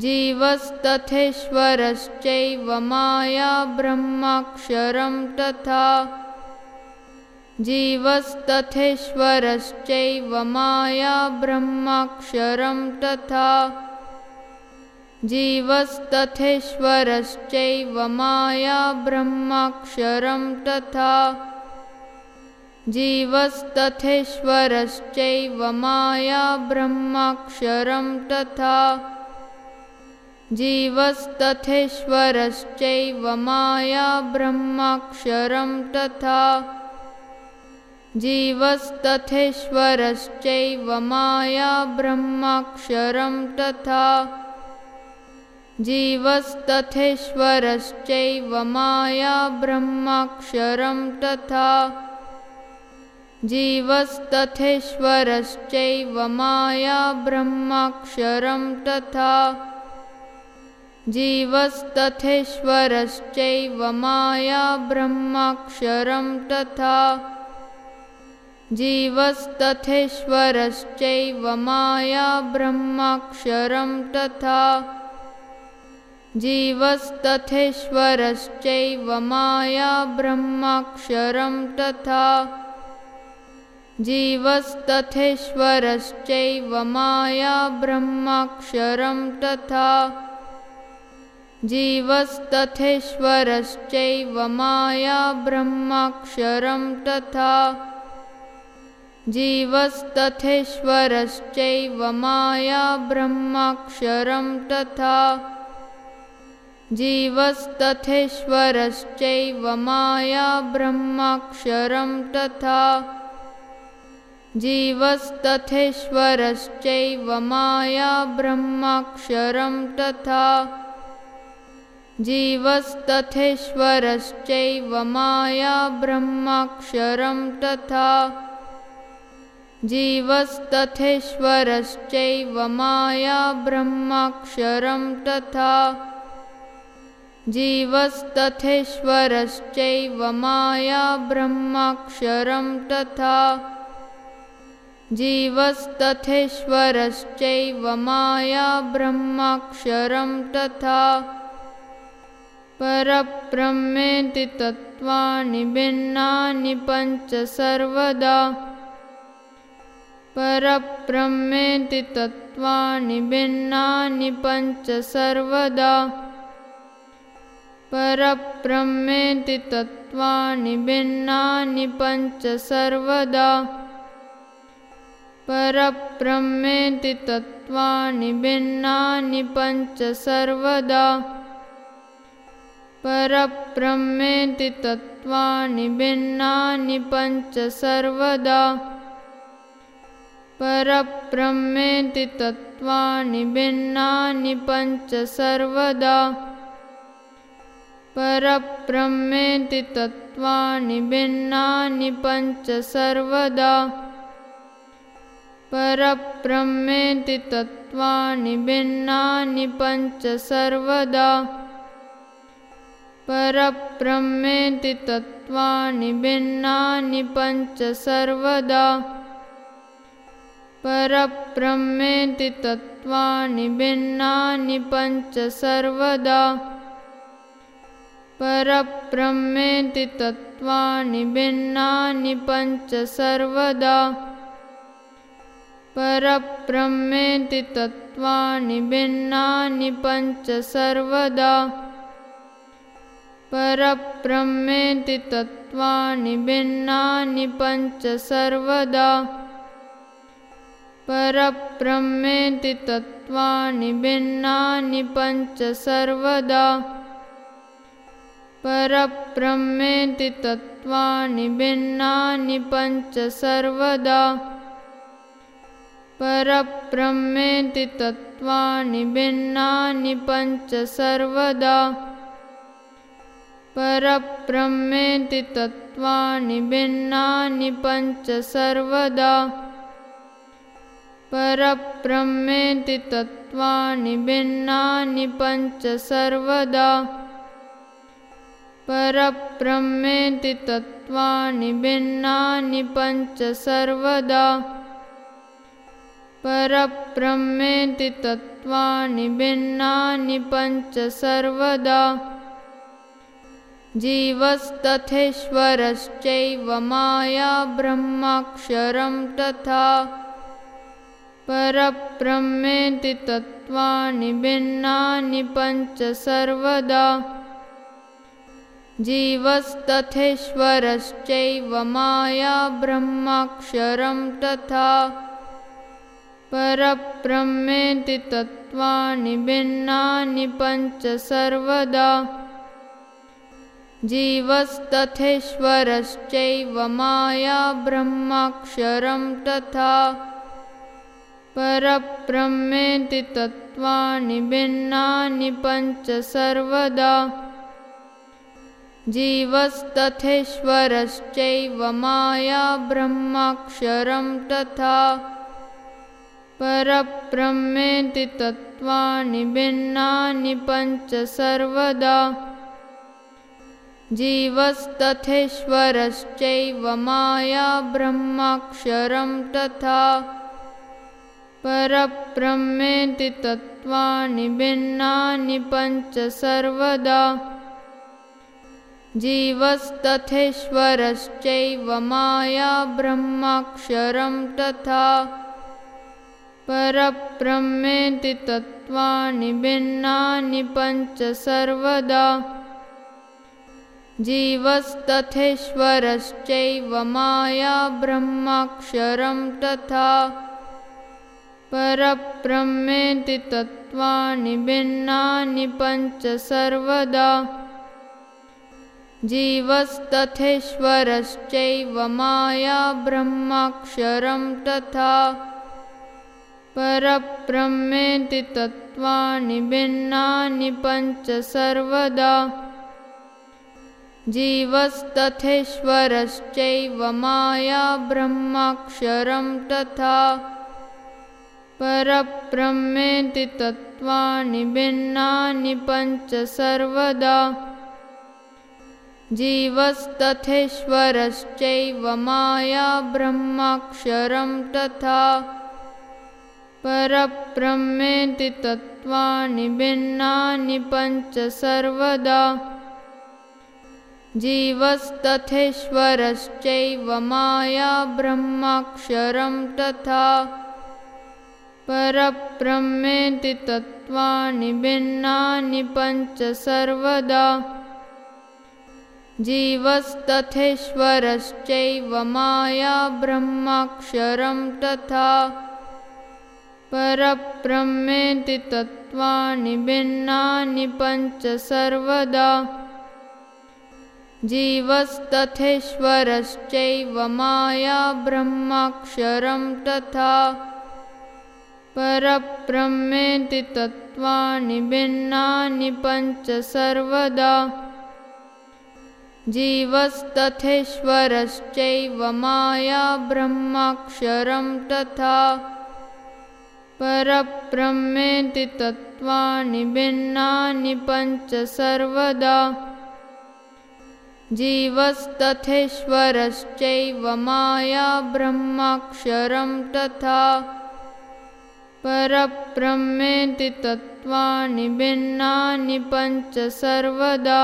जीवस्तथेश्वरश्चैव माया ब्रह्माक्षरं तथा जीवस्तथेश्वरश्चैव माया ब्रह्माक्षरं तथा जीवस्तथेश्वरश्चैव माया ब्रह्माक्षरं तथा जीवस्तथेश्वरश्चैव माया ब्रह्माक्षरं तथा जीवस्तथेश्वरश्चैव माया ब्रह्माक्षरं तथा जीवस्तथेश्वरश्चैव माया ब्रह्माक्षरं तथा जीवस्तथेश्वरश्चैव माया ब्रह्माक्षरं तथा जीवस्तथेश्वरश्चैव माया ब्रह्माक्षरं तथा जीवस्तथेश्वरश्चैव माया ब्रह्माक्षरं तथा जीवस्तथेश्वरश्चैव माया ब्रह्माक्षरं तथा जीवस्तथेश्वरश्चैव माया ब्रह्माक्षरं तथा जीवस्तथेश्वरश्चैव माया ब्रह्माक्षरं तथा जीवस्तथेश्वरश्चैव माया ब्रह्माक्षरं तथा जीवस्तथेश्वरश्चैव माया ब्रह्माक्षरं तथा जीवस्तथेश्वरश्चैव माया ब्रह्माक्षरं तथा जीवस्तथेश्वरश्चैव माया ब्रह्माक्षरं तथा जीवस्तथेश्वरश्चैव माया ब्रह्माक्षरं तथा जीवस्तथेश्वरश्चैव माया ब्रह्माक्षरं तथा जीवस्तथेश्वरश्चैव माया ब्रह्माक्षरं तथा जीवस्तथेश्वरश्चैव माया ब्रह्माक्षरं तथा परब्रह्मेति तत्त्वानि भिन्नानि पञ्च सर्वदा। परब्रह्मेति तत्त्वानि भिन्नानि पञ्च सर्वदा। परब्रह्मेति तत्त्वानि भिन्नानि पञ्च सर्वदा। परब्रह्मेति तत्त्वानि भिन्नानि पञ्च सर्वदा परब्रह्मेति तत्त्वानि भिन्नानि पञ्च सर्वदा। परब्रह्मेति तत्त्वानि भिन्नानि पञ्च सर्वदा। परब्रह्मेति तत्त्वानि भिन्नानि पञ्च सर्वदा। परब्रह्मेति तत्त्वानि भिन्नानि पञ्च सर्वदा परब्रह्मेति तत्त्वानि भिन्नानि पञ्च सर्वदा। परब्रह्मेति तत्त्वानि भिन्नानि पञ्च सर्वदा। परब्रह्मेति तत्त्वानि भिन्नानि पञ्च सर्वदा। परब्रह्मेति तत्त्वानि भिन्नानि पञ्च सर्वदा परब्रह्मेति तत्त्वानि भिन्नानि पञ्च सर्वदा। परब्रह्मेति तत्त्वानि भिन्नानि पञ्च सर्वदा। परब्रह्मेति तत्त्वानि भिन्नानि पञ्च सर्वदा। परब्रह्मेति तत्त्वानि भिन्नानि पञ्च सर्वदा परब्रह्मेति तत्त्वानि भिन्नानि पञ्च सर्वदा। परब्रह्मेति तत्त्वानि भिन्नानि पञ्च सर्वदा। परब्रह्मेति तत्त्वानि भिन्नानि पञ्च सर्वदा। परब्रह्मेति तत्त्वानि भिन्नानि पञ्च सर्वदा जीवस्तथेश्वरश्चैव माया ब्रह्माक्षरं तथा परब्रह्मेति तत्त्वानि भिन्नानि पञ्च सर्वदा। जीवस्तथेश्वरश्चैव माया ब्रह्माक्षरं तथा परब्रह्मेति तत्त्वानि भिन्नानि पञ्च सर्वदा जीवस्तथेश्वरश्चैव माया ब्रह्माक्षरं तथा परब्रह्मेति तत्त्वानि भिन्नानि पञ्च सर्वदा। जीवस्तथेश्वरश्चैव माया ब्रह्माक्षरं तथा परब्रह्मेति तत्त्वानि भिन्नानि पञ्च सर्वदा जीवस्तथेश्वरश्चैव माया ब्रह्माक्षरं तथा परब्रह्मेति तत्त्वानि भिन्नानि पञ्च सर्वदा। जीवस्तथेश्वरश्चैव माया ब्रह्माक्षरं तथा परब्रह्मेति तत्त्वानि भिन्नानि पञ्च सर्वदा जीवस्तथेश्वरश्चैव माया ब्रह्माक्षरं तथा परब्रह्मेति तत्त्वानि भिन्नानि पञ्च सर्वदा। जीवस्तथेश्वरश्चैव माया ब्रह्माक्षरं तथा परब्रह्मेति तत्त्वानि भिन्नानि पञ्च सर्वदा जीवस्तथेश्वरश्चैव माया ब्रह्माक्षरं तथा परब्रह्मेति तत्त्वानि भिन्नानि पञ्च सर्वदा। जीवस्तथेश्वरश्चैव माया ब्रह्माक्षरं तथा परब्रह्मेति तत्त्वानि भिन्नानि पञ्च सर्वदा जीवस्तथेश्वरश्चैव माया ब्रह्माक्षरं तथा परब्रह्मेति तत्त्वानि भिन्नानि पञ्च सर्वदा। जीवस्तथेश्वरश्चैव माया ब्रह्माक्षरं तथा परब्रह्मेति तत्त्वानि भिन्नानि पञ्च सर्वदा जीवस्तथेश्वरश्चैव माया ब्रह्माक्षरं तथा परब्रह्मेति तत्त्वानि भिन्नानि पञ्च सर्वदा। जीवस्तथेश्वरश्चैव माया ब्रह्माक्षरं तथा परब्रह्मेति तत्त्वानि भिन्नानि पञ्च सर्वदा जीवस्तथेश्वरश्चैव माया ब्रह्माक्षरं तथा परब्रह्मेति तत्त्वानि भिन्नानि पञ्च सर्वदा